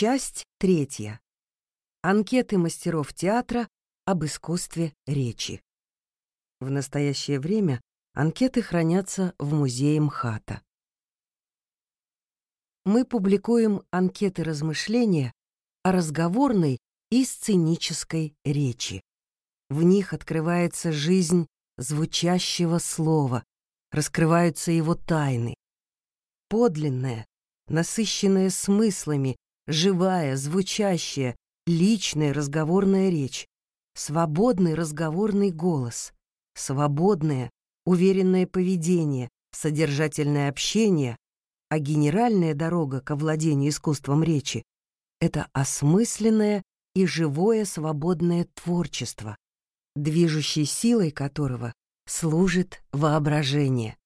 Часть третья. Анкеты мастеров театра об искусстве речи. В настоящее время анкеты хранятся в музее МХАТа. Мы публикуем анкеты размышления о разговорной и сценической речи. В них открывается жизнь звучащего слова, раскрываются его тайны. Подлинная, насыщенная смыслами, живая, звучащая, личная разговорная речь, свободный разговорный голос, свободное, уверенное поведение, содержательное общение, а генеральная дорога к овладению искусством речи — это осмысленное и живое свободное творчество, движущей силой которого служит воображение,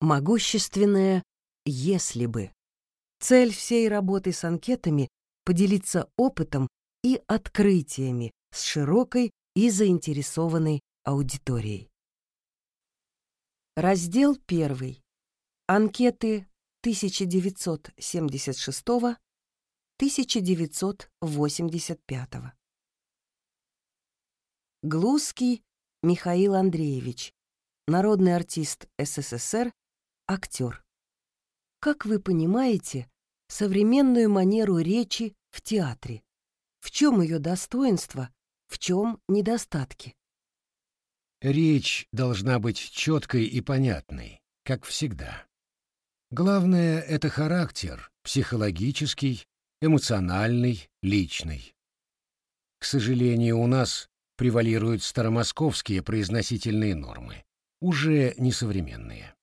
могущественное «если бы». Цель всей работы с анкетами — поделиться опытом и открытиями с широкой и заинтересованной аудиторией. Раздел 1. Анкеты 1976-1985. Глузский Михаил Андреевич, народный артист СССР, актер. Как вы понимаете, современную манеру речи в театре? В чем ее достоинство, в чем недостатки? Речь должна быть четкой и понятной, как всегда. Главное — это характер, психологический, эмоциональный, личный. К сожалению, у нас превалируют старомосковские произносительные нормы, уже несовременные.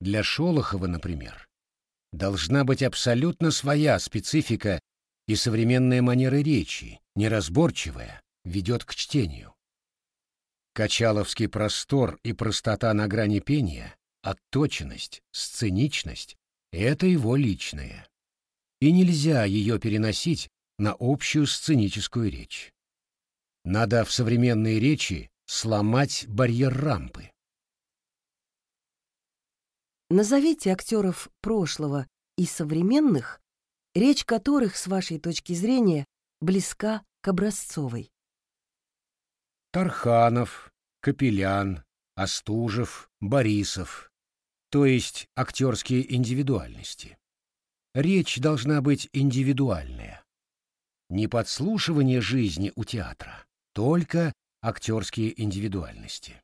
Для Шолохова, например, должна быть абсолютно своя специфика и современная манера речи, неразборчивая, ведет к чтению. Качаловский простор и простота на грани пения, отточенность, сценичность — это его личное. И нельзя ее переносить на общую сценическую речь. Надо в современной речи сломать барьер рампы. Назовите актеров прошлого и современных, речь которых, с вашей точки зрения, близка к образцовой. Тарханов, Капелян, Остужев, Борисов, то есть актерские индивидуальности. Речь должна быть индивидуальная. Не подслушивание жизни у театра, только актерские индивидуальности.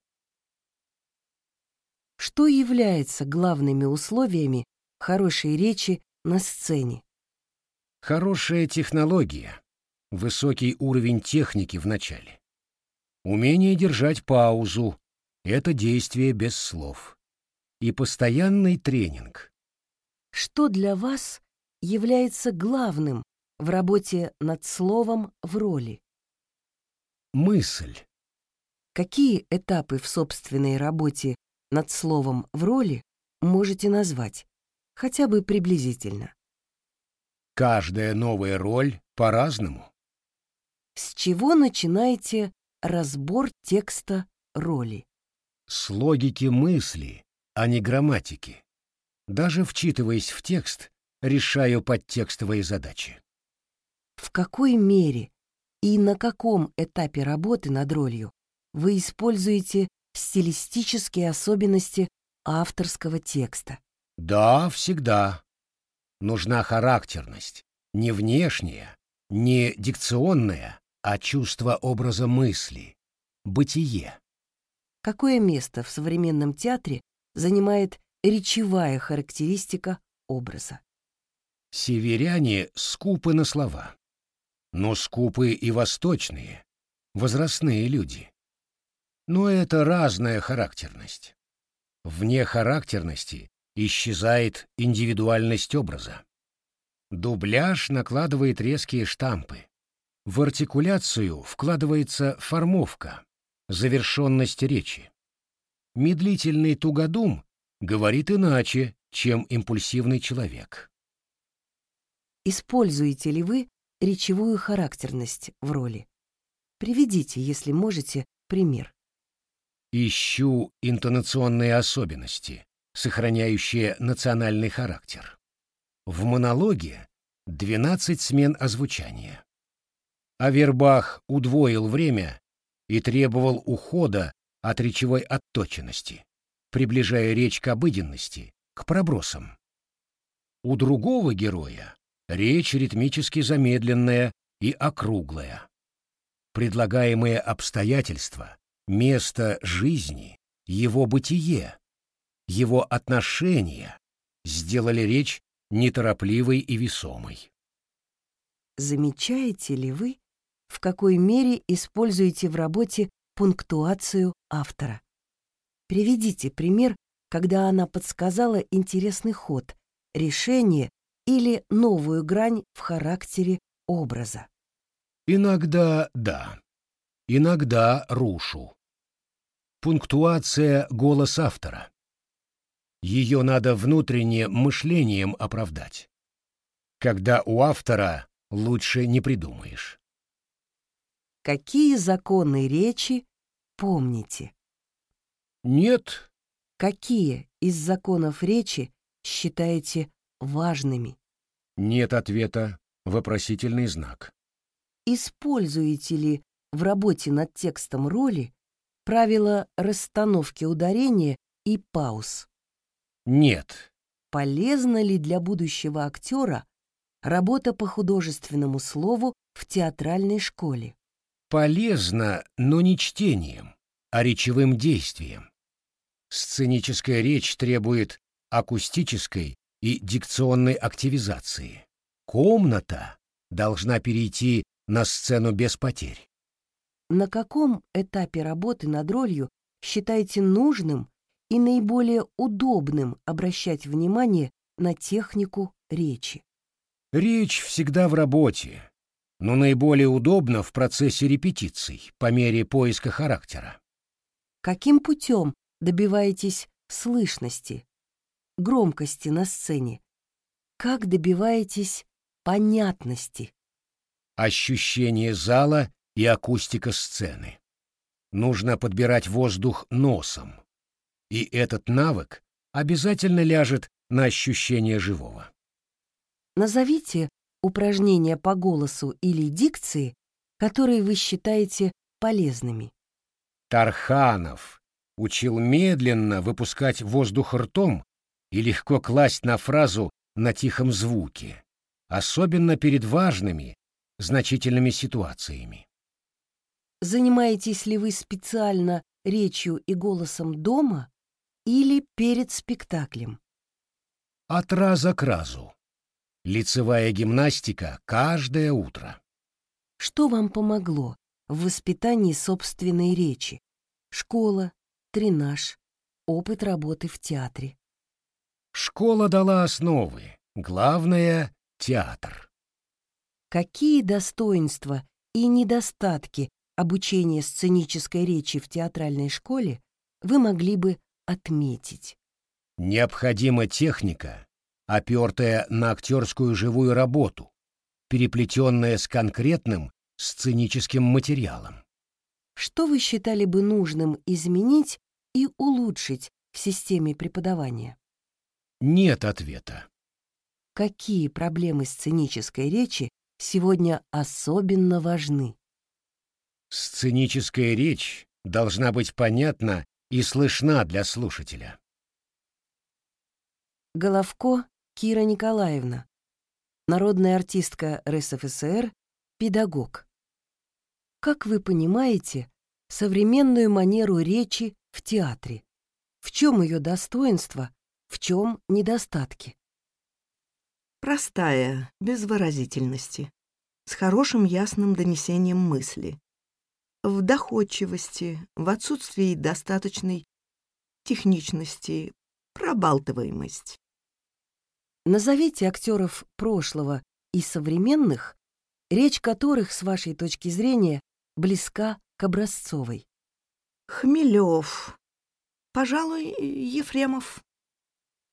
Что является главными условиями хорошей речи на сцене? Хорошая технология, высокий уровень техники в начале. Умение держать паузу — это действие без слов. И постоянный тренинг. Что для вас является главным в работе над словом в роли? Мысль. Какие этапы в собственной работе над словом в роли можете назвать, хотя бы приблизительно? Каждая новая роль по-разному. С чего начинаете разбор текста роли? С логики мысли, а не грамматики. Даже вчитываясь в текст, решаю подтекстовые задачи. В какой мере и на каком этапе работы над ролью вы используете стилистические особенности авторского текста? Да, всегда нужна характерность, не внешняя, не дикционная, а чувство образа мысли, бытие. Какое место в современном театре занимает речевая характеристика образа? Северяне скупы на слова, но скупы и восточные, возрастные люди. Но это разная характерность. Вне характерности исчезает индивидуальность образа. Дубляж накладывает резкие штампы. В артикуляцию вкладывается формовка, завершенность речи. Медлительный тугодум говорит иначе, чем импульсивный человек. Используете ли вы речевую характерность в роли? Приведите, если можете, пример. Ищу интонационные особенности, сохраняющее национальный характер. В монологе 12 смен озвучания. Авербах удвоил время и требовал ухода от речевой отточенности, приближая речь к обыденности, к пробросам. У другого героя речь ритмически замедленная и округлая. Предлагаемые обстоятельства, место жизни, его бытие, его отношения сделали речь неторопливой и весомой. Замечаете ли вы, в какой мере используете в работе пунктуацию автора? Приведите пример, когда она подсказала интересный ход, решение или новую грань в характере образа. Иногда да, иногда рушу. Пунктуация — голос автора. Ее надо внутренне мышлением оправдать. Когда у автора лучше не придумаешь. Какие законы речи помните? Нет. Какие из законов речи считаете важными? Нет ответа. Вопросительный знак. Используете ли в работе над текстом роли правила расстановки ударения и пауз? Нет. Полезна ли для будущего актера работа по художественному слову в театральной школе? Полезно, но не чтением, а речевым действием. Сценическая речь требует акустической и дикционной активизации. Комната должна перейти на сцену без потерь. На каком этапе работы над ролью считаете нужным и наиболее удобным обращать внимание на технику речи? Речь всегда в работе, но наиболее удобно в процессе репетиций, по мере поиска характера. Каким путем добиваетесь слышности, громкости на сцене? Как добиваетесь понятности? Ощущение зала и акустика сцены. Нужно подбирать воздух носом. И этот навык обязательно ляжет на ощущение живого. Назовите упражнения по голосу или дикции, которые вы считаете полезными. Тарханов учил медленно выпускать воздух ртом и легко класть на фразу на тихом звуке, особенно перед важными, значительными ситуациями. Занимаетесь ли вы специально речью и голосом дома или перед спектаклем? От раза к разу. Лицевая гимнастика каждое утро. Что вам помогло в воспитании собственной речи? Школа, тренаж, опыт работы в театре. Школа дала основы. Главное — театр. Какие достоинства и недостатки обучения сценической речи в театральной школе вы могли бы отметить? Необходима техника, опертая на актерскую живую работу, переплетенная с конкретным сценическим материалом. Что вы считали бы нужным изменить и улучшить в системе преподавания? Нет ответа. Какие проблемы сценической речи сегодня особенно важны? Сценическая речь должна быть понятна и слышна для слушателя. Головко Кира Николаевна, народная артистка РСФСР, педагог. Как вы понимаете современную манеру речи в театре? В чем ее достоинство, в чем недостатки? Простая, без выразительности, с хорошим ясным донесением мысли, в доходчивости, в отсутствии достаточной техничности, пробалтываемость. Назовите актеров прошлого и современных, речь которых, с вашей точки зрения, близка к образцовой. Хмелев, пожалуй, Ефремов.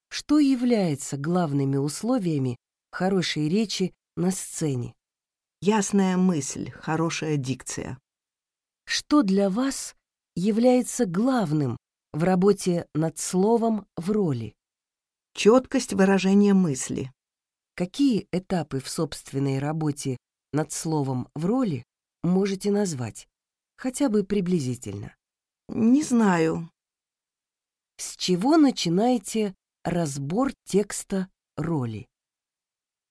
Что является главными условиями хорошей речи на сцене? Ясная мысль, хорошая дикция. Что для вас является главным в работе над словом в роли? Четкость выражения мысли. Какие этапы в собственной работе над словом в роли можете назвать, хотя бы приблизительно? Не знаю. С чего начинаете разбор текста роли?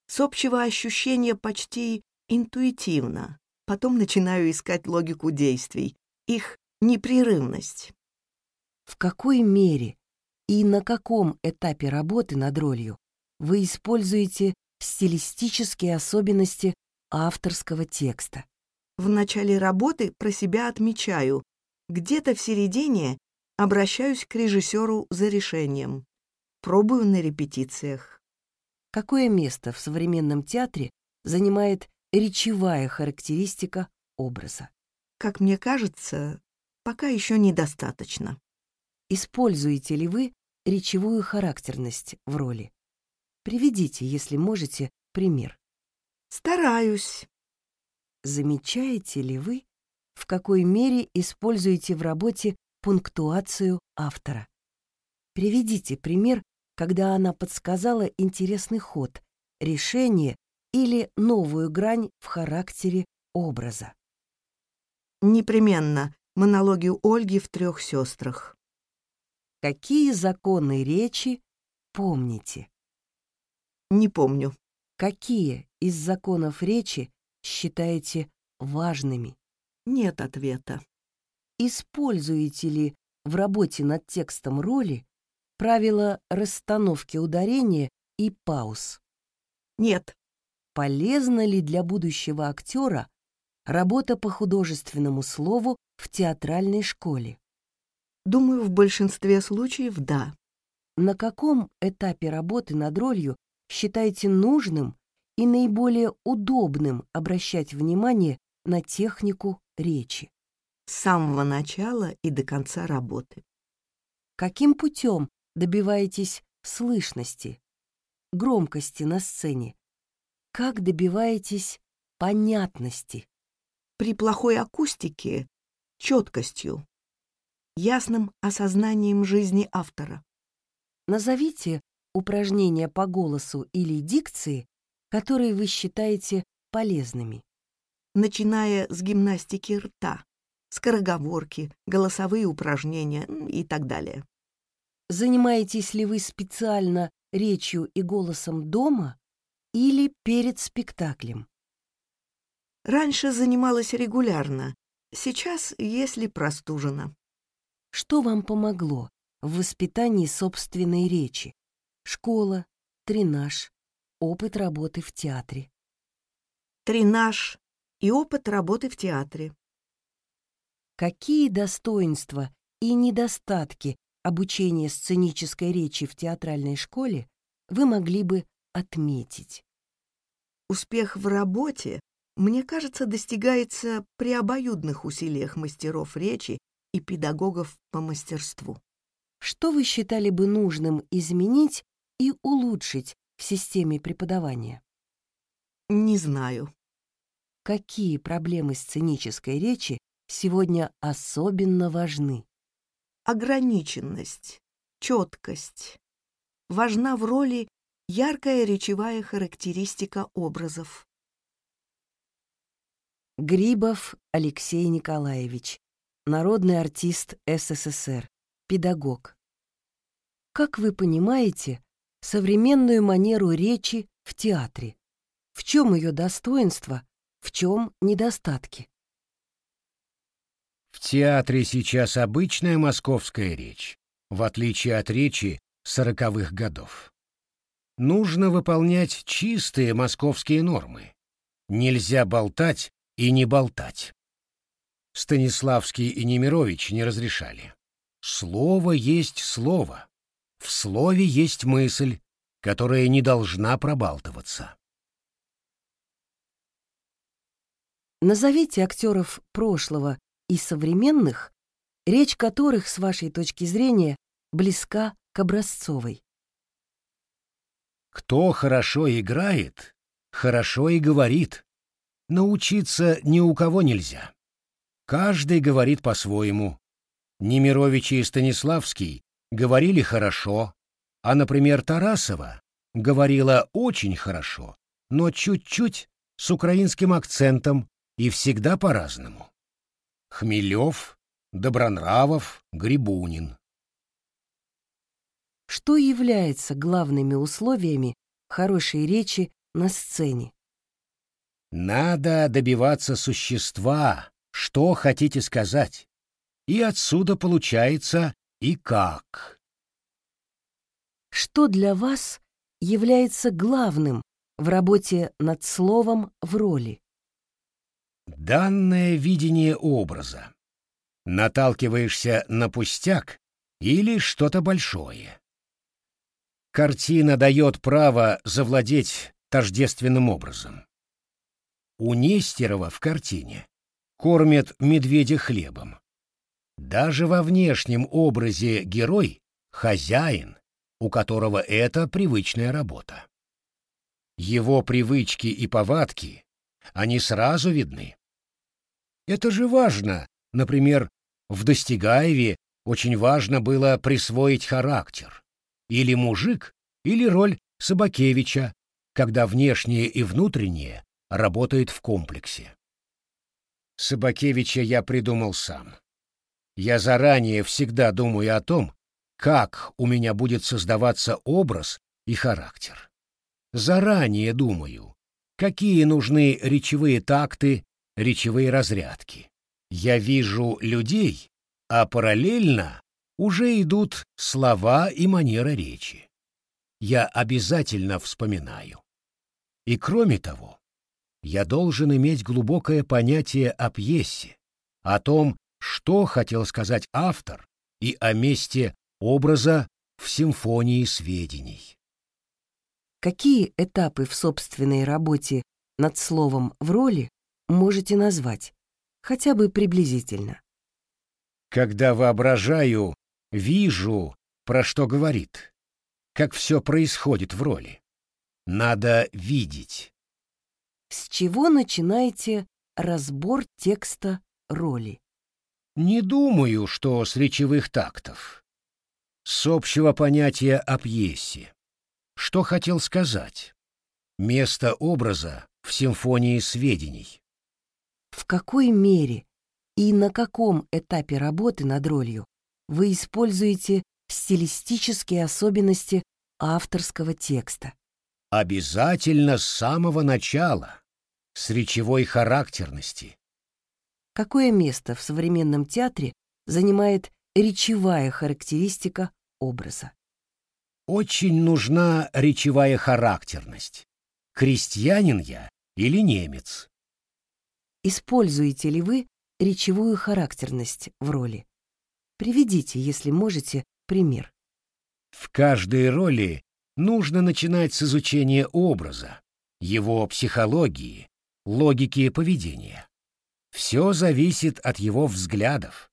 С общего ощущения почти интуитивно. Потом начинаю искать логику действий, их непрерывность. В какой мере и на каком этапе работы над ролью вы используете стилистические особенности авторского текста? В начале работы про себя отмечаю, где-то в середине обращаюсь к режиссеру за решением. Пробую на репетициях. Какое место в современном театре занимает речевая характеристика образа? Как мне кажется, пока еще недостаточно. Используете ли вы речевую характерность в роли? Приведите, если можете, пример. Стараюсь. Замечаете ли вы, в какой мере используете в работе пунктуацию автора? Приведите пример, когда она подсказала интересный ход, решение или новую грань в характере образа. Непременно монологию Ольги в трех сестрах. Какие законы речи помните? Не помню. Какие из законов речи считаете важными? Нет ответа. Используете ли в работе над текстом роли правила расстановки ударения и пауз? Нет. Полезна ли для будущего актера работа по художественному слову в театральной школе? Думаю, в большинстве случаев да. На каком этапе работы над ролью считаете нужным и наиболее удобным обращать внимание на технику речи? С самого начала и до конца работы. Каким путем добиваетесь слышности, громкости на сцене? Как добиваетесь понятности? При плохой акустике — четкостью, ясным осознанием жизни автора. Назовите упражнения по голосу или дикции, которые вы считаете полезными. Начиная с гимнастики рта, скороговорки, голосовые упражнения и так далее. Занимаетесь ли вы специально речью и голосом дома или перед спектаклем? Раньше занималась регулярно, сейчас, если простужена. Что вам помогло в воспитании собственной речи? Школа, тренаж, опыт работы в театре. Тренаж и опыт работы в театре. Какие достоинства и недостатки обучения сценической речи в театральной школе вы могли бы отметить? Успех в работе, мне кажется, достигается при обоюдных усилиях мастеров речи и педагогов по мастерству. Что вы считали бы нужным изменить и улучшить в системе преподавания? Не знаю. Какие проблемы сценической речи сегодня особенно важны? Ограниченность, четкость. Важна в роли яркая речевая характеристика образов. Грибов Алексей Николаевич, народный артист СССР, педагог. Как вы понимаете современную манеру речи в театре? В чем ее достоинство, в чем недостатки? В театре сейчас обычная московская речь, в отличие от речи сороковых годов. Нужно выполнять чистые московские нормы. Нельзя болтать и не болтать. Станиславский и Немирович не разрешали. Слово есть слово. В слове есть мысль, которая не должна пробалтываться. Назовите актеров прошлого и современных, речь которых, с вашей точки зрения, близка к образцовой. Кто хорошо играет, хорошо и говорит. Научиться ни у кого нельзя. Каждый говорит по-своему. Немирович и Станиславский говорили хорошо, а, например, Тарасова говорила очень хорошо, но чуть-чуть с украинским акцентом и всегда по-разному. Хмелев, Добронравов, Грибунин. Что является главными условиями хорошей речи на сцене? Надо добиваться существа, что хотите сказать. И отсюда получается и как. Что для вас является главным в работе над словом в роли? Данное видение образа. Наталкиваешься на пустяк или что-то большое. Картина дает право завладеть тождественным образом. У Нестерова в картине кормят медведя хлебом. Даже во внешнем образе герой — хозяин, у которого это привычная работа. Его привычки и повадки, они сразу видны. Это же важно, например, в Достигаеве очень важно было присвоить характер. Или мужик, или роль Собакевича, когда внешнее и внутреннее работают в комплексе. Собакевича я придумал сам. Я заранее всегда думаю о том, как у меня будет создаваться образ и характер. Заранее думаю, какие нужны речевые такты, речевые разрядки. Я вижу людей, а параллельно уже идут слова и манера речи. Я обязательно вспоминаю. И кроме того, я должен иметь глубокое понятие о пьесе, о том, что хотел сказать автор, и о месте образа в симфонии сведений. Какие этапы в собственной работе над словом в роли можете назвать, хотя бы приблизительно? Когда воображаю, вижу, про что говорит, как все происходит в роли. Надо видеть. С чего начинаете разбор текста роли? Не думаю, что с речевых тактов. С общего понятия о пьесе. Что хотел сказать? Место образа в симфонии сведений. В какой мере и на каком этапе работы над ролью вы используете стилистические особенности авторского текста? Обязательно с самого начала, с речевой характерности, Какое место в современном театре занимает речевая характеристика образа? Очень нужна речевая характерность. Крестьянин я или немец? Используете ли вы речевую характерность в роли? Приведите, если можете, пример. В каждой роли нужно начинать с изучения образа, его психологии, логики поведения. Все зависит от его взглядов.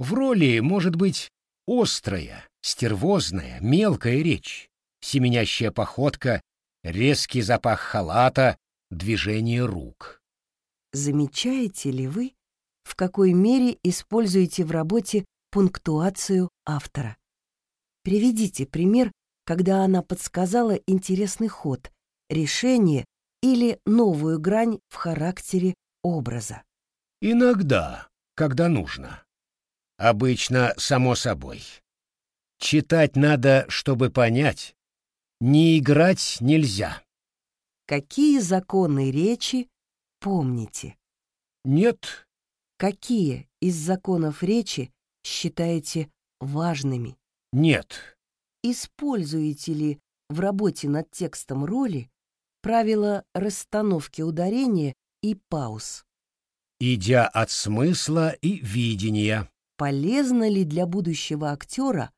В роли может быть острая, стервозная, мелкая речь, семенящая походка, резкий запах халата, движение рук. Замечаете ли вы, в какой мере используете в работе пунктуацию автора? Приведите пример, когда она подсказала интересный ход, решение или новую грань в характере образа. Иногда, когда нужно. Обычно, само собой. Читать надо, чтобы понять. Не играть нельзя. Какие законы речи помните? Нет. Какие из законов речи считаете важными? Нет. Используете ли в работе над текстом роли правила расстановки ударения и пауз? идя от смысла и видения. Полезна ли для будущего актера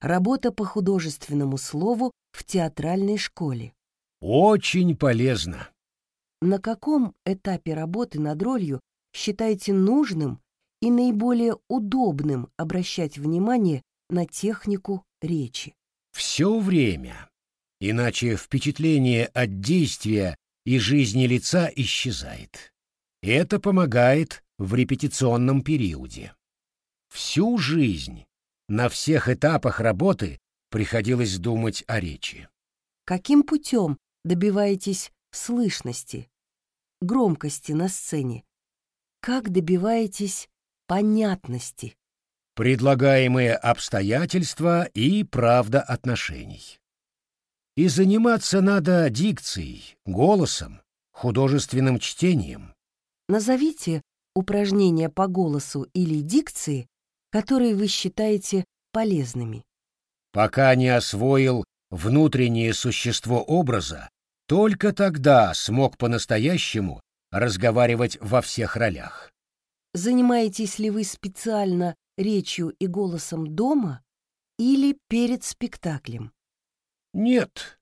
работа по художественному слову в театральной школе? Очень полезно. На каком этапе работы над ролью считаете нужным и наиболее удобным обращать внимание на технику речи? Все время. Иначе впечатление от действия и жизни лица исчезает. Это помогает в репетиционном периоде. Всю жизнь, на всех этапах работы приходилось думать о речи. Каким путем добиваетесь слышности, громкости на сцене? Как добиваетесь понятности? Предлагаемые обстоятельства и правда отношений. И заниматься надо дикцией, голосом, художественным чтением. Назовите упражнения по голосу или дикции, которые вы считаете полезными. Пока не освоил внутреннее существо образа, только тогда смог по-настоящему разговаривать во всех ролях. Занимаетесь ли вы специально речью и голосом дома или перед спектаклем? Нет.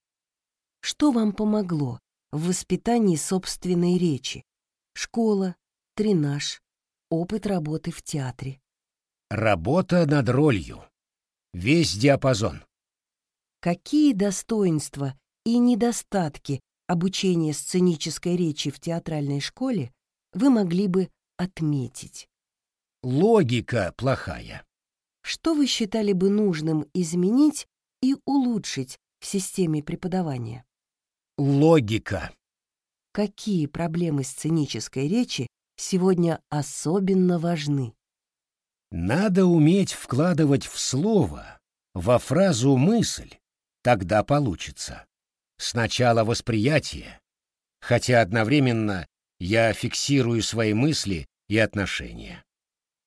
Что вам помогло в воспитании собственной речи? Школа, тренаж, опыт работы в театре. Работа над ролью. Весь диапазон. Какие достоинства и недостатки обучения сценической речи в театральной школе вы могли бы отметить? Логика плохая. Что вы считали бы нужным изменить и улучшить в системе преподавания? Логика. Какие проблемы сценической речи сегодня особенно важны? Надо уметь вкладывать в слово, во фразу мысль, тогда получится. Сначала восприятие, хотя одновременно я фиксирую свои мысли и отношения.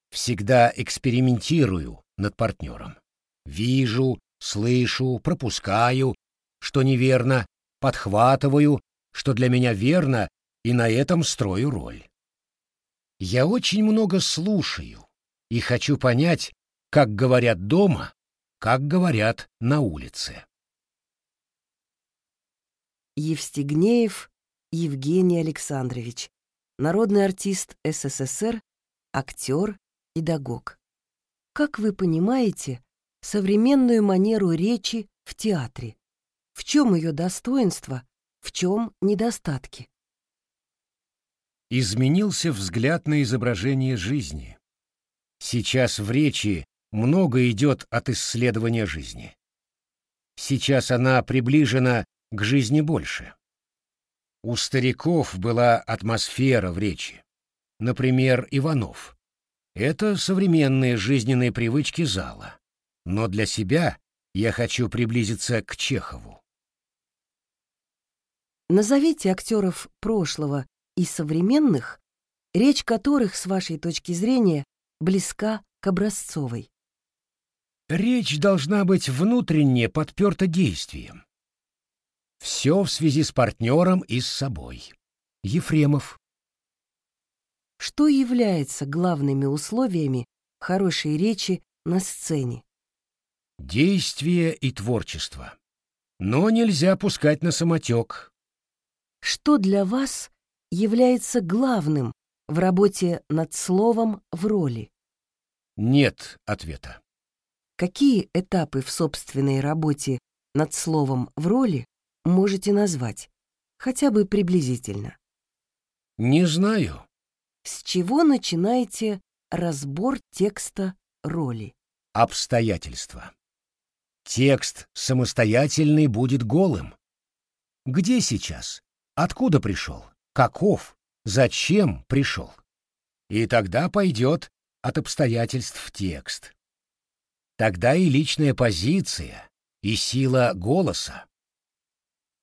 Всегда экспериментирую над партнером. Вижу, слышу, пропускаю, что неверно, подхватываю, что для меня верно, и на этом строю роль. Я очень много слушаю и хочу понять, как говорят дома, как говорят на улице. Евстигнеев Евгений Александрович, народный артист СССР, актер, педагог. Как вы понимаете современную манеру речи в театре? В чем ее достоинство, в чем недостатки? Изменился взгляд на изображение жизни. Сейчас в речи много идет от исследования жизни. Сейчас она приближена к жизни больше. У стариков была атмосфера в речи. Например, Иванов. Это современные жизненные привычки зала. Но для себя я хочу приблизиться к Чехову. Назовите актеров прошлого и современных, речь которых, с вашей точки зрения, близка к образцовой. Речь должна быть внутренне подперта действием. Все в связи с партнером и с собой. Ефремов. Что является главными условиями хорошей речи на сцене? Действие и творчество. Но нельзя пускать на самотек. Что для вас является главным в работе над словом в роли? Нет ответа. Какие этапы в собственной работе над словом в роли можете назвать, хотя бы приблизительно? Не знаю. С чего начинаете разбор текста роли? Обстоятельства. Текст самостоятельный будет голым. Где сейчас? Откуда пришел? Каков? Зачем пришел? И тогда пойдет от обстоятельств текст. Тогда и личная позиция, и сила голоса.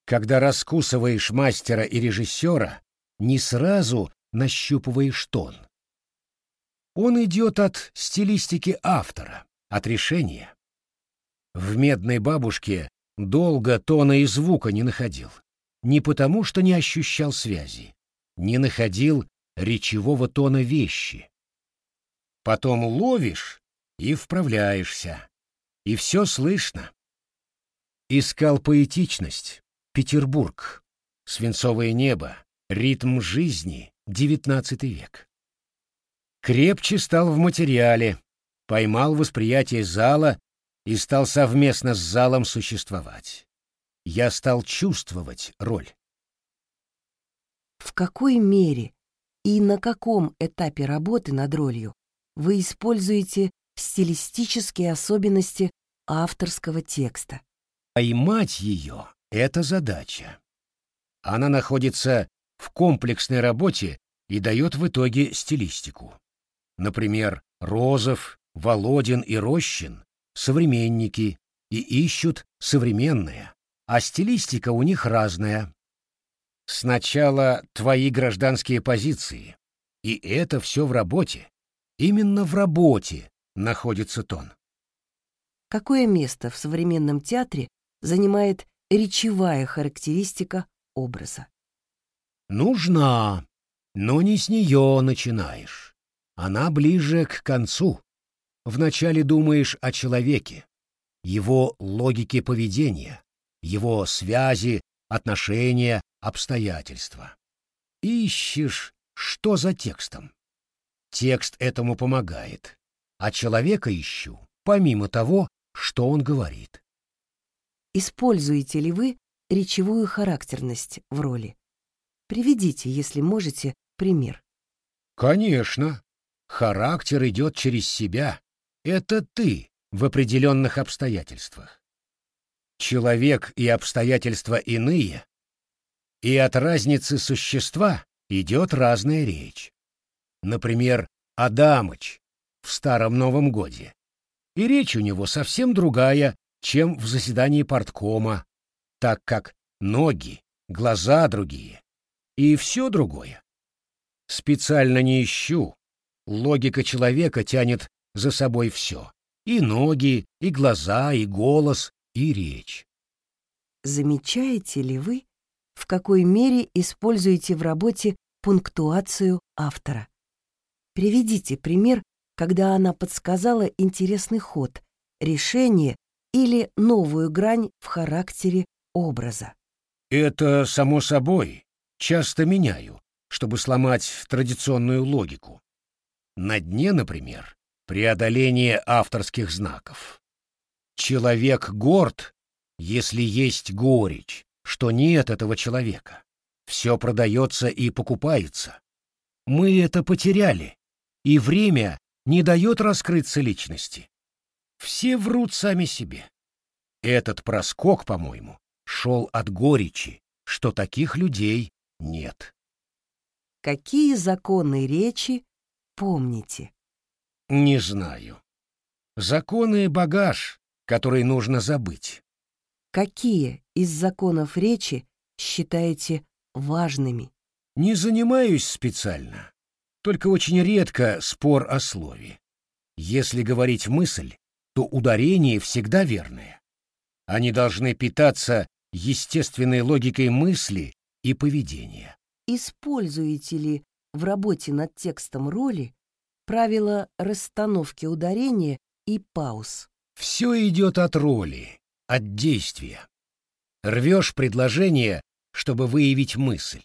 Когда раскусываешь мастера и режиссера, не сразу нащупываешь тон. Он идет от стилистики автора, от решения. В «Медной бабушке» долго тона и звука не находил. Не потому, что не ощущал связи, не находил речевого тона вещи. Потом ловишь и вправляешься, и все слышно. Искал поэтичность, Петербург, свинцовое небо, ритм жизни, девятнадцатый век. Крепче стал в материале, поймал восприятие зала и стал совместно с залом существовать. Я стал чувствовать роль. В какой мере и на каком этапе работы над ролью вы используете стилистические особенности авторского текста? Поймать ее это задача. Она находится в комплексной работе и дает в итоге стилистику. Например, Розов, Володин и Рощин — современники и ищут современное, а стилистика у них разная. Сначала твои гражданские позиции, и это все в работе. Именно в работе находится тон. Какое место в современном театре занимает речевая характеристика образа? Нужна, но не с нее начинаешь. Она ближе к концу. Вначале думаешь о человеке, его логике поведения, его связи, отношения, обстоятельства. Ищешь, что за текстом. Текст этому помогает, а человека ищу, помимо того, что он говорит. Используете ли вы речевую характерность в роли? Приведите, если можете, пример. Конечно. Характер идет через себя. Это ты в определенных обстоятельствах. Человек и обстоятельства иные, и от разницы существа идет разная речь. Например, Адамыч в Старом Новом Годе. И речь у него совсем другая, чем в заседании парткома, так как ноги, глаза другие, и все другое. Специально не ищу. Логика человека тянет за собой все. И ноги, и глаза, и голос, и речь. Замечаете ли вы, в какой мере используете в работе пунктуацию автора? Приведите пример, когда она подсказала интересный ход, решение или новую грань в характере образа. Это, само собой, часто меняю, чтобы сломать традиционную логику. На дне, например, преодоление авторских знаков. Человек горд, если есть горечь, что нет этого человека. Все продается и покупается. Мы это потеряли, и время не дает раскрыться личности. Все врут сами себе. Этот проскок, по-моему, шел от горечи, что таких людей нет. Какие законы речи помните? Не знаю. Законы — багаж, который нужно забыть. Какие из законов речи считаете важными? Не занимаюсь специально, только очень редко спор о слове. Если говорить мысль, то ударение всегда верное. Они должны питаться естественной логикой мысли и поведения. Используете ли в работе над текстом роли правила расстановки ударения и пауз? Все идет от роли, от действия. Рвешь предложение, чтобы выявить мысль.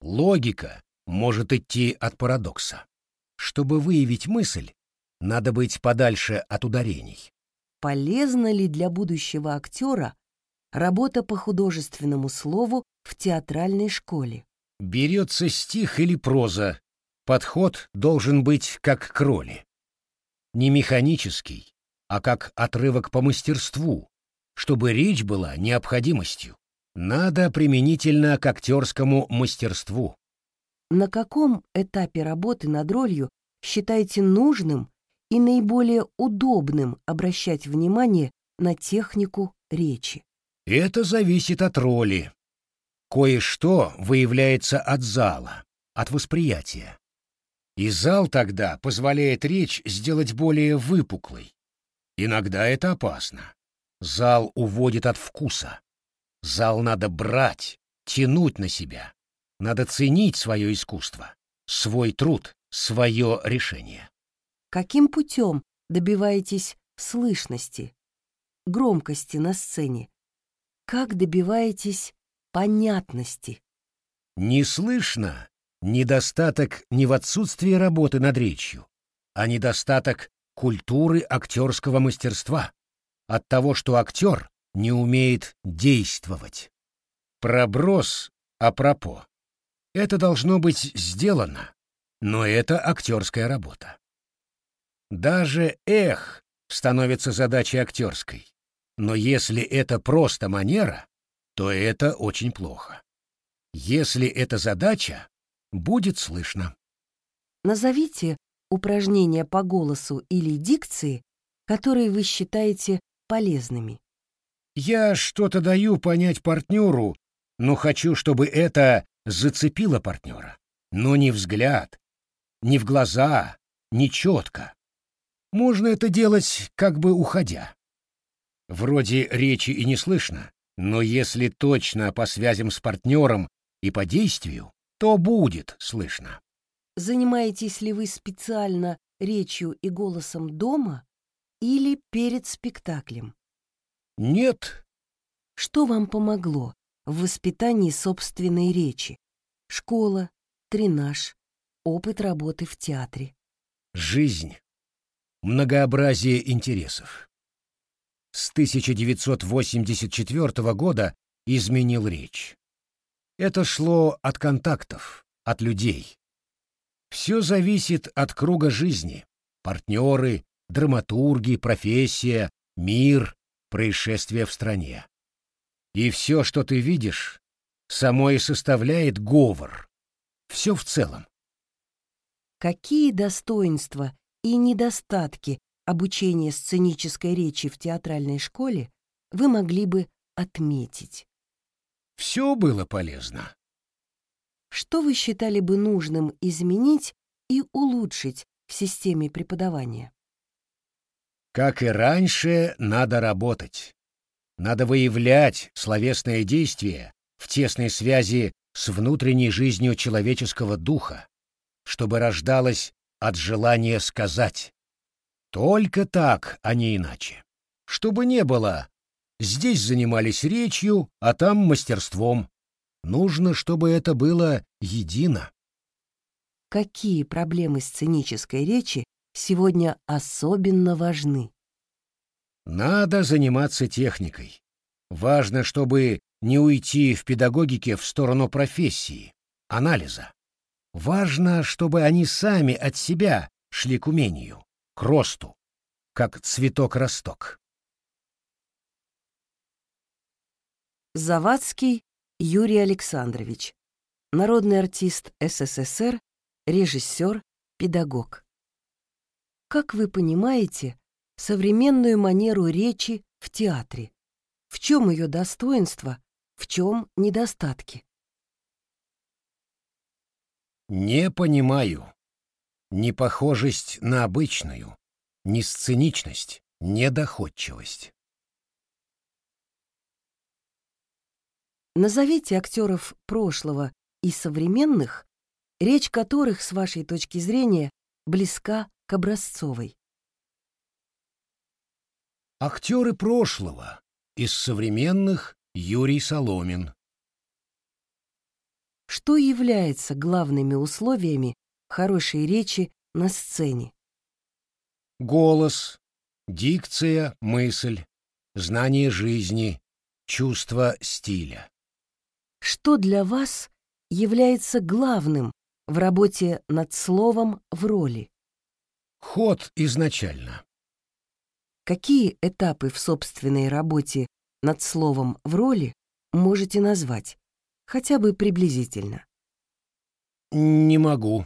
Логика может идти от парадокса. Чтобы выявить мысль, надо быть подальше от ударений. Полезна ли для будущего актера работа по художественному слову в театральной школе? Берется стих или проза, подход должен быть как к роли. Не механический, а как отрывок по мастерству, чтобы речь была необходимостью. Надо применительно к актерскому мастерству. На каком этапе работы над ролью считаете нужным и наиболее удобным обращать внимание на технику речи? Это зависит от роли. Кое-что выявляется от зала, от восприятия. И зал тогда позволяет речь сделать более выпуклой. Иногда это опасно. Зал уводит от вкуса. Зал надо брать, тянуть на себя. Надо ценить свое искусство, свой труд, свое решение. Каким путем добиваетесь слышности, громкости на сцене? Как добиваетесь понятности? Не слышно недостаток не в отсутствии работы над речью, а недостаток культуры актерского мастерства, от того, что актер не умеет действовать. Проброс апропо. Это должно быть сделано, но это актерская работа. Даже эх становится задачей актерской. Но если это просто манера, то это очень плохо. Если это задача, будет слышно. Назовите упражнения по голосу или дикции, которые вы считаете полезными. Я что-то даю понять партнеру, но хочу, чтобы это зацепило партнера. Но не взгляд, не в глаза, не четко. Можно это делать, как бы уходя. Вроде речи и не слышно, но если точно по связям с партнером и по действию, то будет слышно. Занимаетесь ли вы специально речью и голосом дома или перед спектаклем? Нет. Что вам помогло в воспитании собственной речи? Школа, тренаж, опыт работы в театре. Жизнь. Многообразие интересов. С 1984 года изменил речь. Это шло от контактов, от людей. Все зависит от круга жизни. Партнеры, драматурги, профессия, мир, происшествия в стране. И все, что ты видишь, само и составляет говор. Все в целом. Какие достоинства и недостатки обучения сценической речи в театральной школе вы могли бы отметить? Все было полезно. Что вы считали бы нужным изменить и улучшить в системе преподавания? Как и раньше, надо работать. Надо выявлять словесное действие в тесной связи с внутренней жизнью человеческого духа, чтобы рождалось от желания сказать. Только так, а не иначе. Чтобы не было Здесь занимались речью, а там мастерством. Нужно, чтобы это было едино. Какие проблемы сценической речи сегодня особенно важны? Надо заниматься техникой. Важно, чтобы не уйти в педагогике в сторону профессии, анализа. Важно, чтобы они сами от себя шли к умению, к росту, как цветок-росток. Завадский Юрий Александрович, народный артист СССР, режиссер, педагог. Как вы понимаете современную манеру речи в театре? В чем ее достоинство, в чем недостатки? Не понимаю. Непохожесть на обычную, не сценичность, недоходчивость. Назовите актеров прошлого и современных, речь которых, с вашей точки зрения, близка к образцовой. Актеры прошлого. Из современных Юрий Соломин. Что является главными условиями хорошей речи на сцене? Голос, дикция, мысль, знание жизни, чувство стиля. Что для вас является главным в работе над словом в роли? Ход изначально. Какие этапы в собственной работе над словом в роли можете назвать, хотя бы приблизительно? Не могу.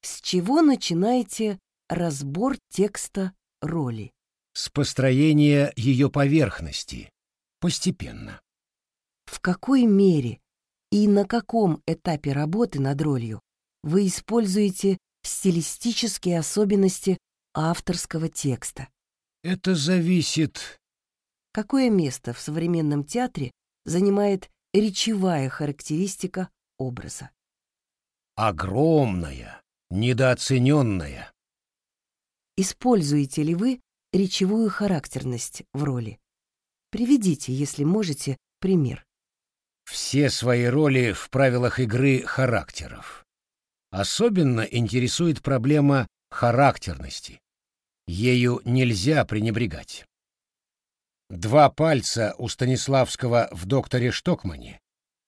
С чего начинаете разбор текста роли? С построения ее поверхности. Постепенно в какой мере и на каком этапе работы над ролью вы используете стилистические особенности авторского текста. Это зависит... Какое место в современном театре занимает речевая характеристика образа? Огромная, недооцененная. Используете ли вы речевую характерность в роли? Приведите, если можете, пример все свои роли в правилах игры характеров. Особенно интересует проблема характерности. Ею нельзя пренебрегать. Два пальца у Станиславского в «Докторе Штокмане»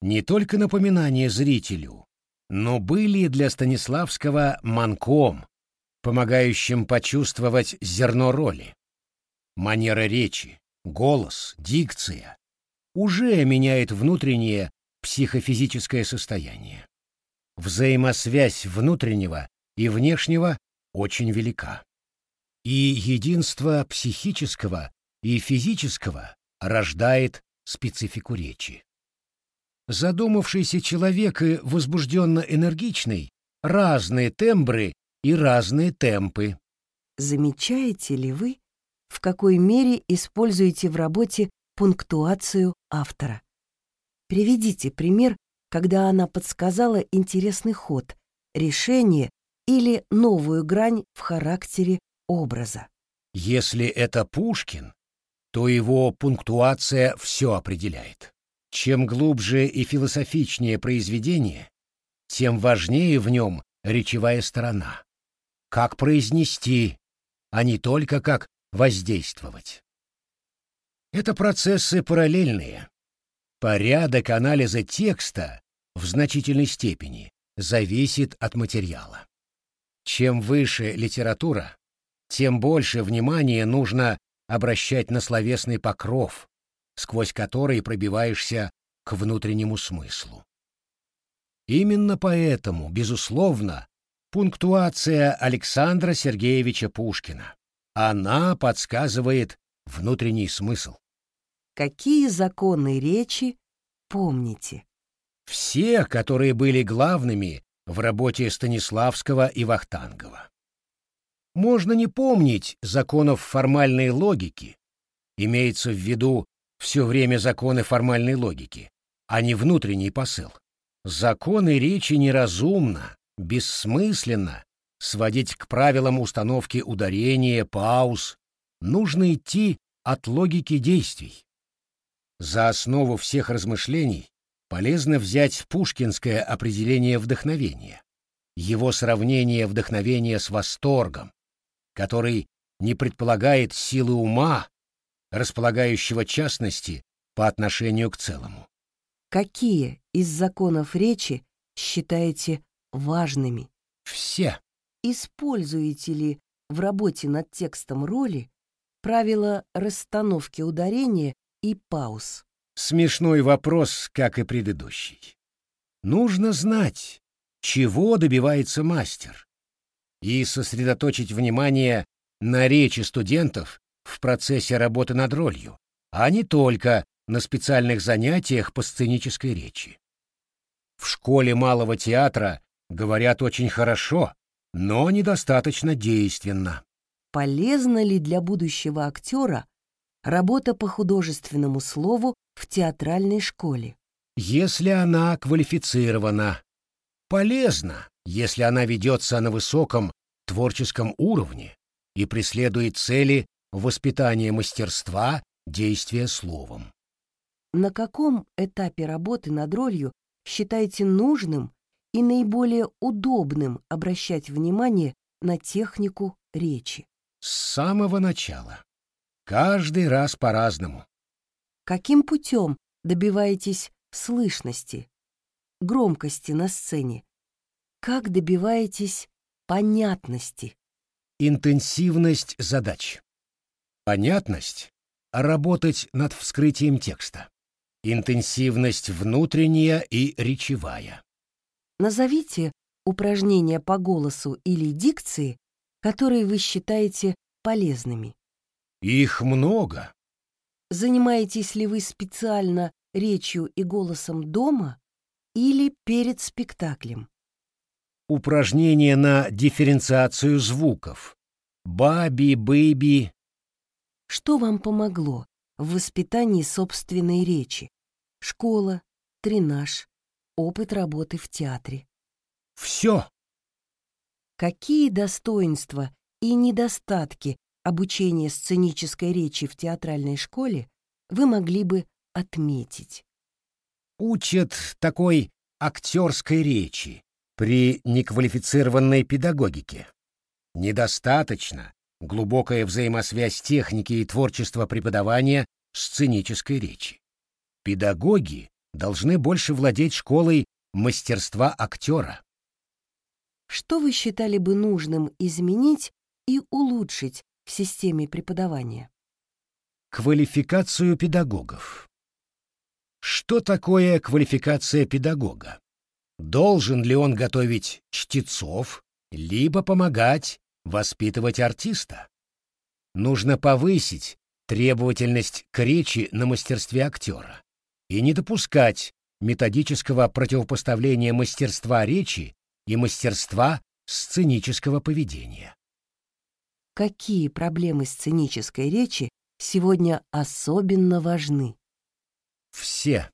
не только напоминание зрителю, но были для Станиславского манком, помогающим почувствовать зерно роли. Манера речи, голос, дикция уже меняет внутреннее психофизическое состояние. Взаимосвязь внутреннего и внешнего очень велика. И единство психического и физического рождает специфику речи. Задумавшийся человек и возбужденно энергичный — разные тембры и разные темпы. Замечаете ли вы, в какой мере используете в работе пунктуацию автора? Приведите пример, когда она подсказала интересный ход, решение или новую грань в характере образа. Если это Пушкин, то его пунктуация все определяет. Чем глубже и философичнее произведение, тем важнее в нем речевая сторона. Как произнести, а не только как воздействовать. Это процессы параллельные. Порядок анализа текста в значительной степени зависит от материала. Чем выше литература, тем больше внимания нужно обращать на словесный покров, сквозь который пробиваешься к внутреннему смыслу. Именно поэтому, безусловно, пунктуация Александра Сергеевича Пушкина. Она подсказывает внутренний смысл. Какие законы речи помните? Все, которые были главными в работе Станиславского и Вахтангова. Можно не помнить законов формальной логики, имеется в виду все время законы формальной логики, а не внутренний посыл. Законы речи неразумно, бессмысленно сводить к правилам установки ударения, пауз. Нужно идти от логики действий. За основу всех размышлений полезно взять пушкинское определение вдохновения, его сравнение вдохновения с восторгом, который не предполагает силы ума, располагающего частности по отношению к целому. Какие из законов речи считаете важными? Все. Используете ли в работе над текстом роли правила расстановки ударения и пауз? Смешной вопрос, как и предыдущий. Нужно знать, чего добивается мастер, и сосредоточить внимание на речи студентов в процессе работы над ролью, а не только на специальных занятиях по сценической речи. В школе малого театра говорят очень хорошо, но недостаточно действенно. Полезна ли для будущего актера работа по художественному слову в театральной школе? Если она квалифицирована. Полезна, если она ведется на высоком творческом уровне и преследует цели воспитания мастерства действия словом. На каком этапе работы над ролью считаете нужным и наиболее удобным обращать внимание на технику речи? С самого начала. Каждый раз по-разному. Каким путем добиваетесь слышности, громкости на сцене? Как добиваетесь понятности? Интенсивность задач. Понятность — работать над вскрытием текста. Интенсивность внутренняя и речевая. Назовите упражнения по голосу или дикции, которые вы считаете полезными. Их много. Занимаетесь ли вы специально речью и голосом дома или перед спектаклем? Упражнения на дифференциацию звуков. Баби, бэби. Что вам помогло в воспитании собственной речи? Школа, тренаж, опыт работы в театре. Все. Какие достоинства и недостатки обучения сценической речи в театральной школе вы могли бы отметить? Учат такой актерской речи при неквалифицированной педагогике. Недостаточно глубокая взаимосвязь техники и творчества преподавания сценической речи. Педагоги должны больше владеть школой мастерства актера. Что вы считали бы нужным изменить и улучшить в системе преподавания? Квалификацию педагогов. Что такое квалификация педагога? Должен ли он готовить чтецов, либо помогать воспитывать артиста? Нужно повысить требовательность к речи на мастерстве актера и не допускать методического противопоставления мастерства речи и мастерства сценического поведения. Какие проблемы сценической речи сегодня особенно важны? Все.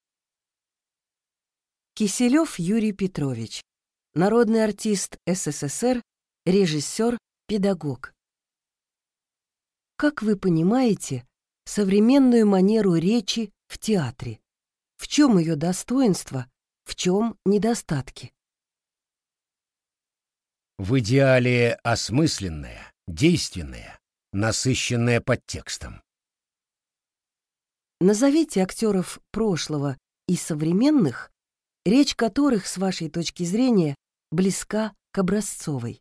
Киселев Юрий Петрович, народный артист СССР, режиссер, педагог. Как вы понимаете современную манеру речи в театре? В чем ее достоинство, в чем недостатки? В идеале осмысленная, действенная, насыщенная подтекстом. Назовите актеров прошлого и современных, речь которых, с вашей точки зрения, близка к образцовой.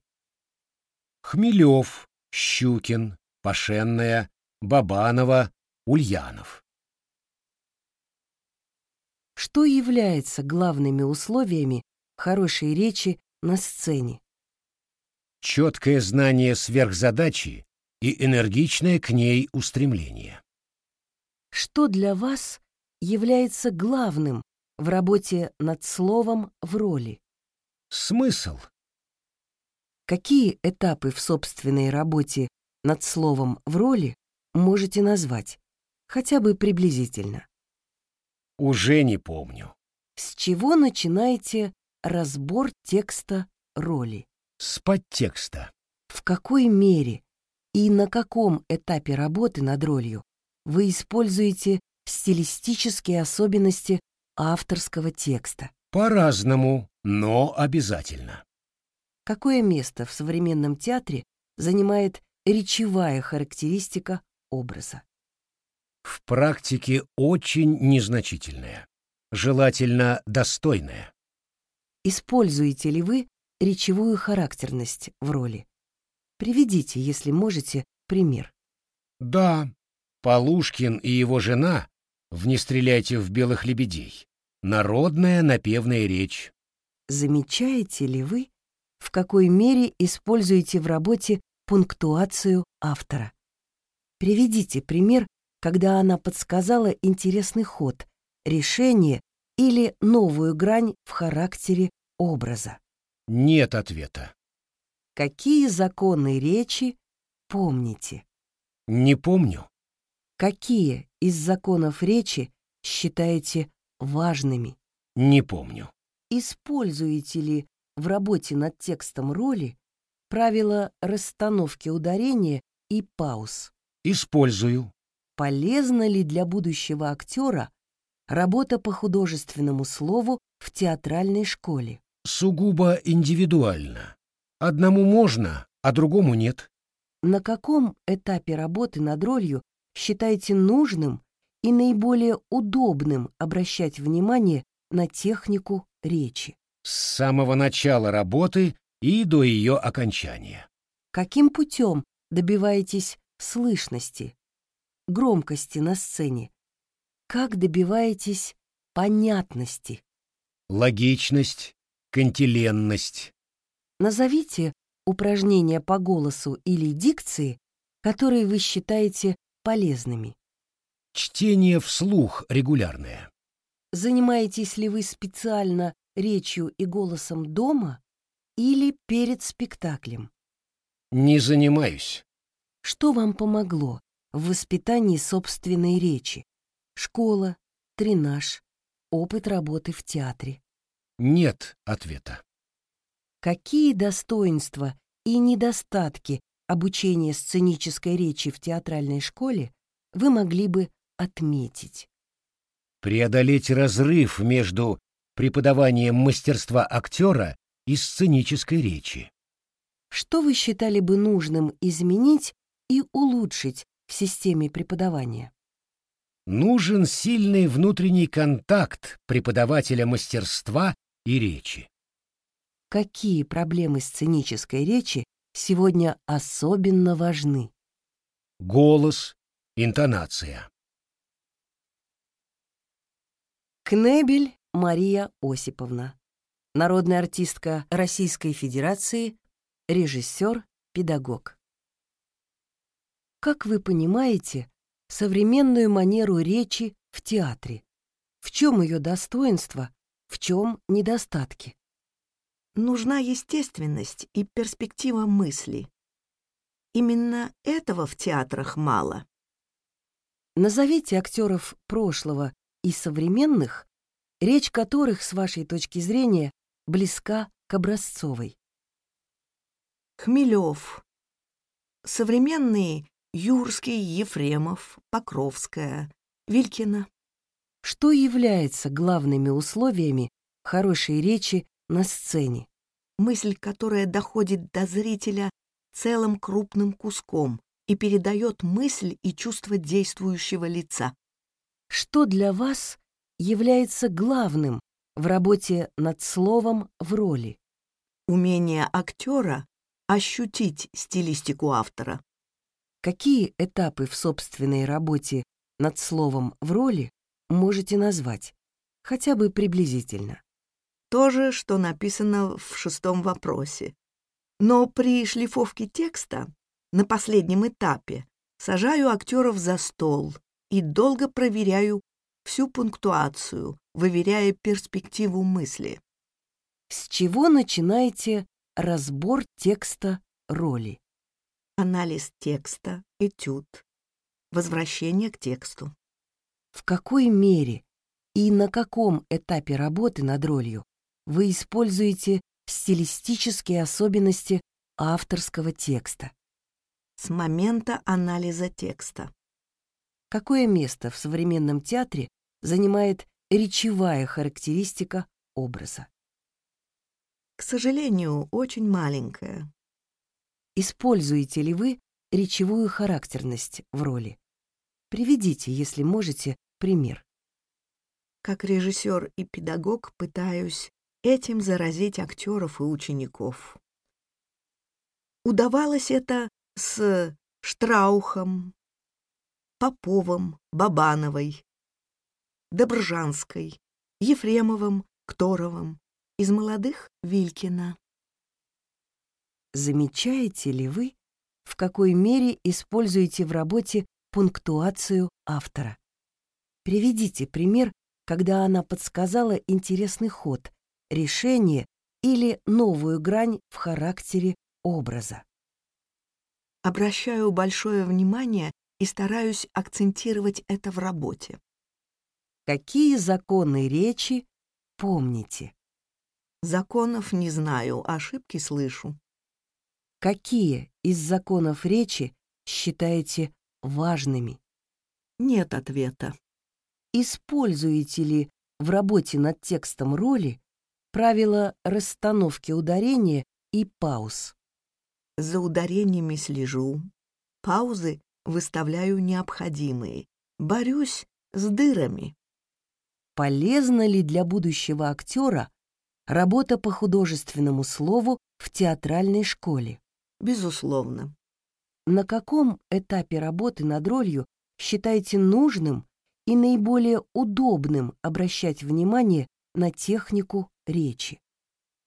Хмелев, Щукин, Пашенная, Бабанова, Ульянов. Что является главными условиями хорошей речи на сцене? Четкое знание сверхзадачи и энергичное к ней устремление. Что для вас является главным в работе над словом в роли? Смысл. Какие этапы в собственной работе над словом в роли можете назвать, хотя бы приблизительно? Уже не помню. С чего начинаете разбор текста роли? С подтекста. В какой мере и на каком этапе работы над ролью вы используете стилистические особенности авторского текста? По-разному, но обязательно. Какое место в современном театре занимает речевая характеристика образа? В практике очень незначительное. Желательно достойное. Используете ли вы речевую характерность в роли? Приведите, если можете, пример. Да, Полушкин и его жена в «Не стреляйте в белых лебедей» народная напевная речь. Замечаете ли вы, в какой мере используете в работе пунктуацию автора? Приведите пример, когда она подсказала интересный ход, решение или новую грань в характере образа. Нет ответа. Какие законы речи помните? Не помню. Какие из законов речи считаете важными? Не помню. Используете ли в работе над текстом роли правила расстановки ударения и пауз? Использую. Полезна ли для будущего актера работа по художественному слову в театральной школе? Сугубо индивидуально. Одному можно, а другому нет. На каком этапе работы над ролью считаете нужным и наиболее удобным обращать внимание на технику речи? С самого начала работы и до ее окончания. Каким путем добиваетесь слышности, громкости на сцене? Как добиваетесь понятности? Логичность, кантиленность. Назовите упражнения по голосу или дикции, которые вы считаете полезными. Чтение вслух регулярное. Занимаетесь ли вы специально речью и голосом дома или перед спектаклем? Не занимаюсь. Что вам помогло в воспитании собственной речи? Школа, тренаж, опыт работы в театре. Нет ответа. Какие достоинства и недостатки обучения сценической речи в театральной школе вы могли бы отметить? Преодолеть разрыв между преподаванием мастерства актера и сценической речи. Что вы считали бы нужным изменить и улучшить в системе преподавания? Нужен сильный внутренний контакт преподавателя мастерства и речи. Какие проблемы сценической речи сегодня особенно важны? Голос, интонация. Кнебель Мария Осиповна. Народная артистка Российской Федерации, режиссер, педагог. Как вы понимаете, современную манеру речи в театре? В чем ее достоинство, в чем недостатки? Нужна естественность и перспектива мысли. Именно этого в театрах мало. Назовите актеров прошлого и современных, речь которых, с вашей точки зрения, близка к образцовой. Хмелев. Современные Юрский, Ефремов, Покровская, Вилькина. Что является главными условиями хорошей речи на сцене? Мысль, которая доходит до зрителя целым крупным куском и передает мысль и чувство действующего лица. Что для вас является главным в работе над словом в роли? Умение актера ощутить стилистику автора. Какие этапы в собственной работе над словом в роли можете назвать, хотя бы приблизительно? То же, что написано в шестом вопросе. Но при шлифовке текста на последнем этапе сажаю актеров за стол и долго проверяю всю пунктуацию, выверяя перспективу мысли. С чего начинаете разбор текста роли? Анализ текста, этюд, возвращение к тексту. В какой мере и на каком этапе работы над ролью вы используете стилистические особенности авторского текста? С момента анализа текста. Какое место в современном театре занимает речевая характеристика образа? К сожалению, очень маленькая. Используете ли вы речевую характерность в роли? Приведите, если можете, пример. Как режиссер и педагог пытаюсь этим заразить актеров и учеников. Удавалось это с Штраухом, Поповым, Бабановой, Добржанской, Ефремовым, Кторовым, из молодых — Вилькина. Замечаете ли вы, в какой мере используете в работе пунктуацию автора? Приведите пример, когда она подсказала интересный ход, решение или новую грань в характере образа. Обращаю большое внимание и стараюсь акцентировать это в работе. Какие законы речи помните? Законов не знаю, ошибки слышу. Какие из законов речи считаете важными? Нет ответа. Используете ли в работе над текстом роли правила расстановки ударения и пауз? За ударениями слежу. Паузы выставляю необходимые. Борюсь с дырами. Полезна ли для будущего актера работа по художественному слову в театральной школе? Безусловно. На каком этапе работы над ролью считаете нужным и наиболее удобным обращать внимание на технику речи?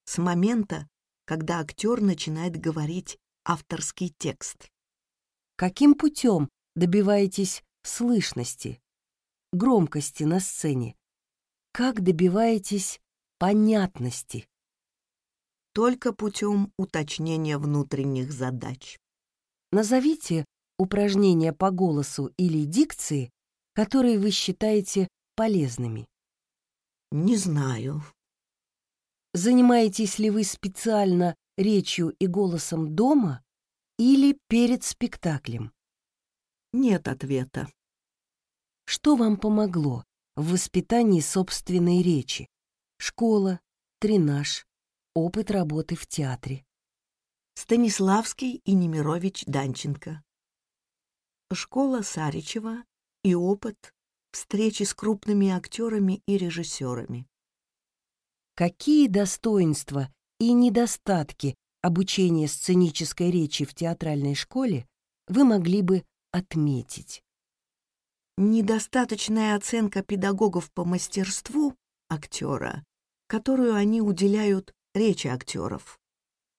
С момента, когда актер начинает говорить авторский текст. Каким путем добиваетесь слышности, громкости на сцене? Как добиваетесь понятности? Только путем уточнения внутренних задач. Назовите упражнения по голосу или дикции, которые вы считаете полезными. Не знаю. Занимаетесь ли вы специально речью и голосом дома или перед спектаклем? Нет ответа. Что вам помогло в воспитании собственной речи? Школа, тренаж, опыт работы в театре. Станиславский и Немирович Данченко. Школа Саричева и опыт встречи с крупными актерами и режиссерами. Какие достоинства и недостатки обучения сценической речи в театральной школе вы могли бы отметить? недостаточная оценка педагогов по мастерству актера, которую они уделяют речи актеров.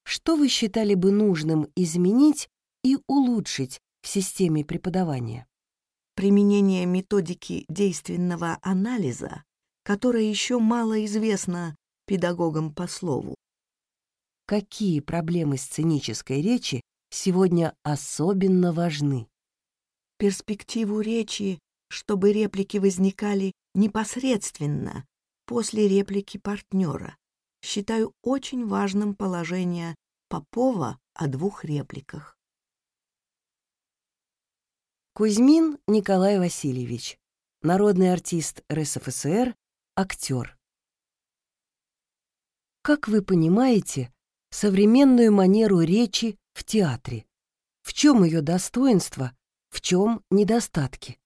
Что вы считали бы нужным изменить и улучшить в системе преподавания? Применение методики действенного анализа, которая еще мало известна педагогам по слову. Какие проблемы сценической речи сегодня особенно важны? Перспективу речи, чтобы реплики возникали непосредственно после реплики партнера. Считаю очень важным положение Попова о двух репликах. Кузьмин Николай Васильевич, народный артист РСФСР, актер. Как вы понимаете современную манеру речи в театре? В чем ее достоинство, в чем недостатки?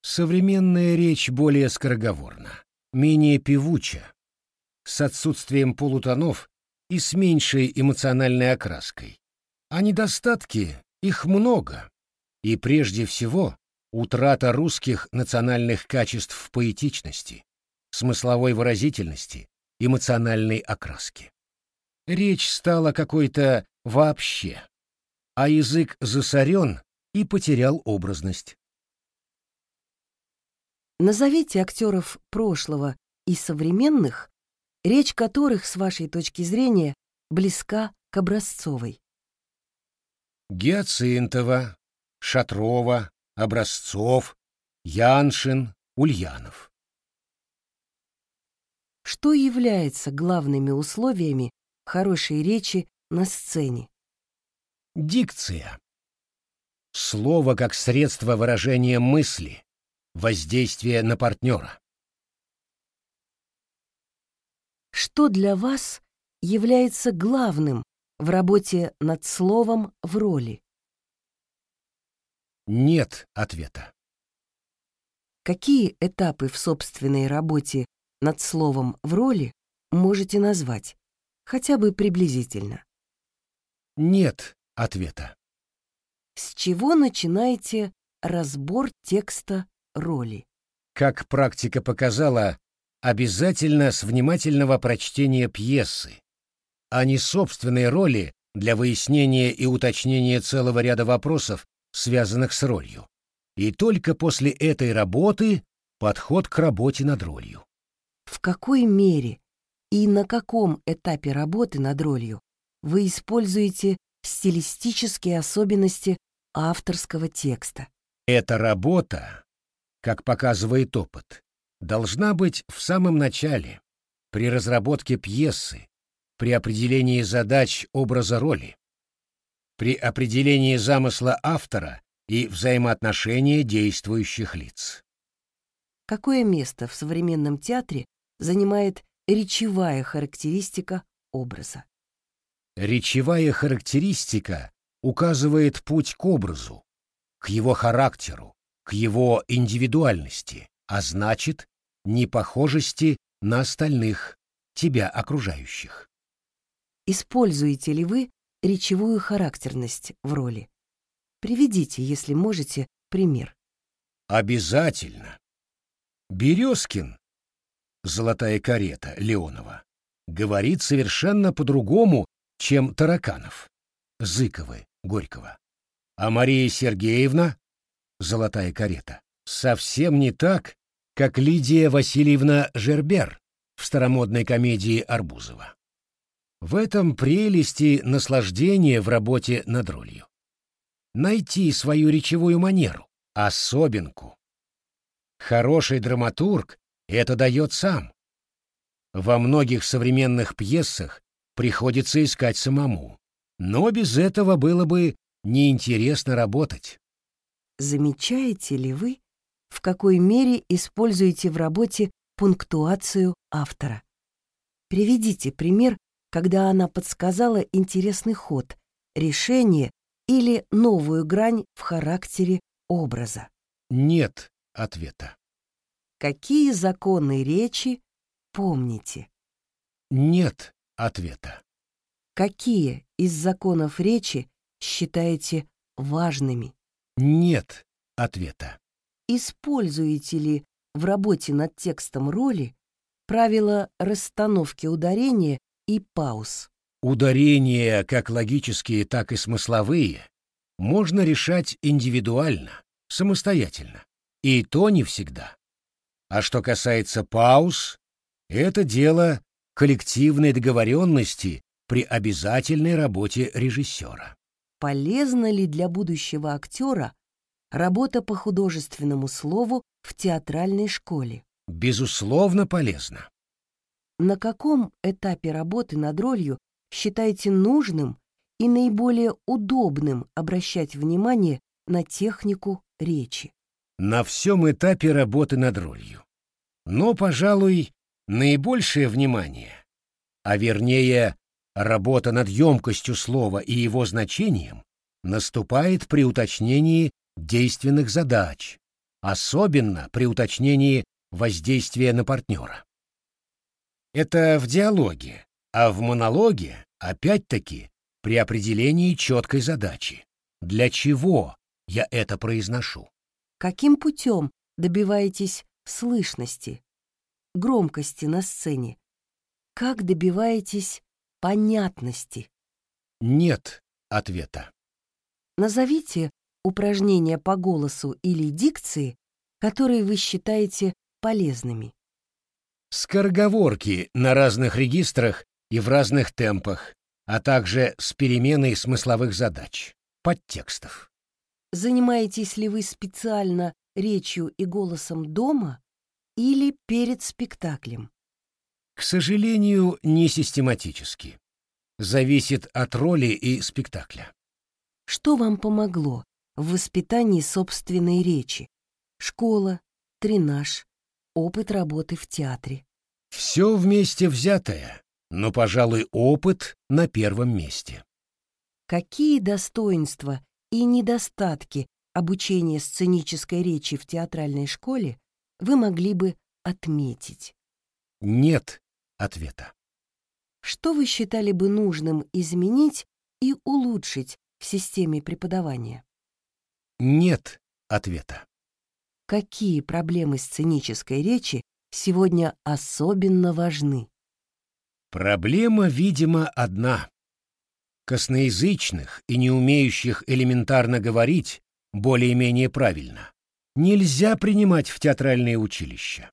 Современная речь более скороговорна, менее певуча, с отсутствием полутонов и с меньшей эмоциональной окраской. А недостатки их много, и прежде всего утрата русских национальных качеств в поэтичности, смысловой выразительности, эмоциональной окраски. Речь стала какой-то вообще, а язык засорен и потерял образность. Назовите актеров прошлого и современных, речь которых, с вашей точки зрения, близка к образцовой. Гиацинтова, Шатрова, Образцов, Яншин, Ульянов. Что является главными условиями хорошей речи на сцене? Дикция. Слово как средство выражения мысли, воздействия на партнера. Что для вас является главным в работе над словом в роли? Нет ответа. Какие этапы в собственной работе над словом в роли можете назвать, хотя бы приблизительно? Нет ответа. С чего начинаете разбор текста роли? Как практика показала, обязательно с внимательного прочтения пьесы, а не собственной роли для выяснения и уточнения целого ряда вопросов, связанных с ролью. И только после этой работы подход к работе над ролью. В какой мере и на каком этапе работы над ролью вы используете стилистические особенности авторского текста? Эта работа, как показывает опыт, должна быть в самом начале, при разработке пьесы, при определении задач образа роли при определении замысла автора и взаимоотношения действующих лиц. Какое место в современном театре занимает речевая характеристика образа? Речевая характеристика указывает путь к образу, к его характеру, к его индивидуальности, а значит, непохожести на остальных, тебя окружающих. Используете ли вы речевую характерность в роли. Приведите, если можете, пример. Обязательно. Березкин, золотая карета Леонова, говорит совершенно по-другому, чем Тараканов, Зыковы, Горького. А Мария Сергеевна, золотая карета, совсем не так, как Лидия Васильевна Жербер в старомодной комедии Арбузова. В этом прелести наслаждения в работе над ролью. Найти свою речевую манеру, особенку. Хороший драматург это дает сам. Во многих современных пьесах приходится искать самому, но без этого было бы неинтересно работать. Замечаете ли вы, в какой мере используете в работе пунктуацию автора? Приведите пример когда она подсказала интересный ход, решение или новую грань в характере образа? Нет ответа. Какие законы речи помните? Нет ответа. Какие из законов речи считаете важными? Нет ответа. используете ли в работе над текстом роли правила расстановки ударения и пауз. Ударения, как логические, так и смысловые, можно решать индивидуально, самостоятельно, и то не всегда. А что касается пауз, это дело коллективной договоренности при обязательной работе режиссера. Полезна ли для будущего актера работа по художественному слову в театральной школе? Безусловно, полезно. На каком этапе работы над ролью считаете нужным и наиболее удобным обращать внимание на технику речи? На всем этапе работы над ролью. Но, пожалуй, наибольшее внимание, а вернее, работа над емкостью слова и его значением, наступает при уточнении действенных задач, особенно при уточнении воздействия на партнера. Это в диалоге, а в монологе, опять-таки, при определении четкой задачи. Для чего я это произношу? Каким путем добиваетесь слышности, громкости на сцене? Как добиваетесь понятности? Нет ответа. Назовите упражнения по голосу или дикции, которые вы считаете полезными. Скороговорки на разных регистрах и в разных темпах, а также с переменой смысловых задач, подтекстов. Занимаетесь ли вы специально речью и голосом дома или перед спектаклем? К сожалению, не систематически. Зависит от роли и спектакля. Что вам помогло в воспитании собственной речи? Школа, тренаж, опыт работы в театре. Все вместе взятое, но, пожалуй, опыт на первом месте. Какие достоинства и недостатки обучения сценической речи в театральной школе вы могли бы отметить? Нет ответа. Что вы считали бы нужным изменить и улучшить в системе преподавания? Нет ответа. Какие проблемы сценической речи сегодня особенно важны? Проблема, видимо, одна. Косноязычных и не умеющих элементарно говорить более-менее правильно нельзя принимать в театральные училища.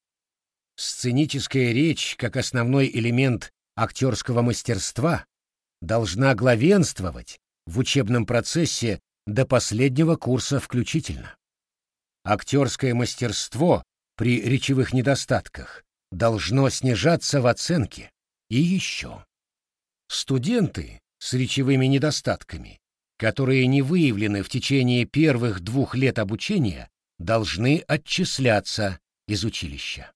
Сценическая речь, как основной элемент актерского мастерства, должна главенствовать в учебном процессе до последнего курса включительно. Актерское мастерство при речевых недостатках должно снижаться в оценке. И еще. Студенты с речевыми недостатками, которые не выявлены в течение первых двух лет обучения, должны отчисляться из училища.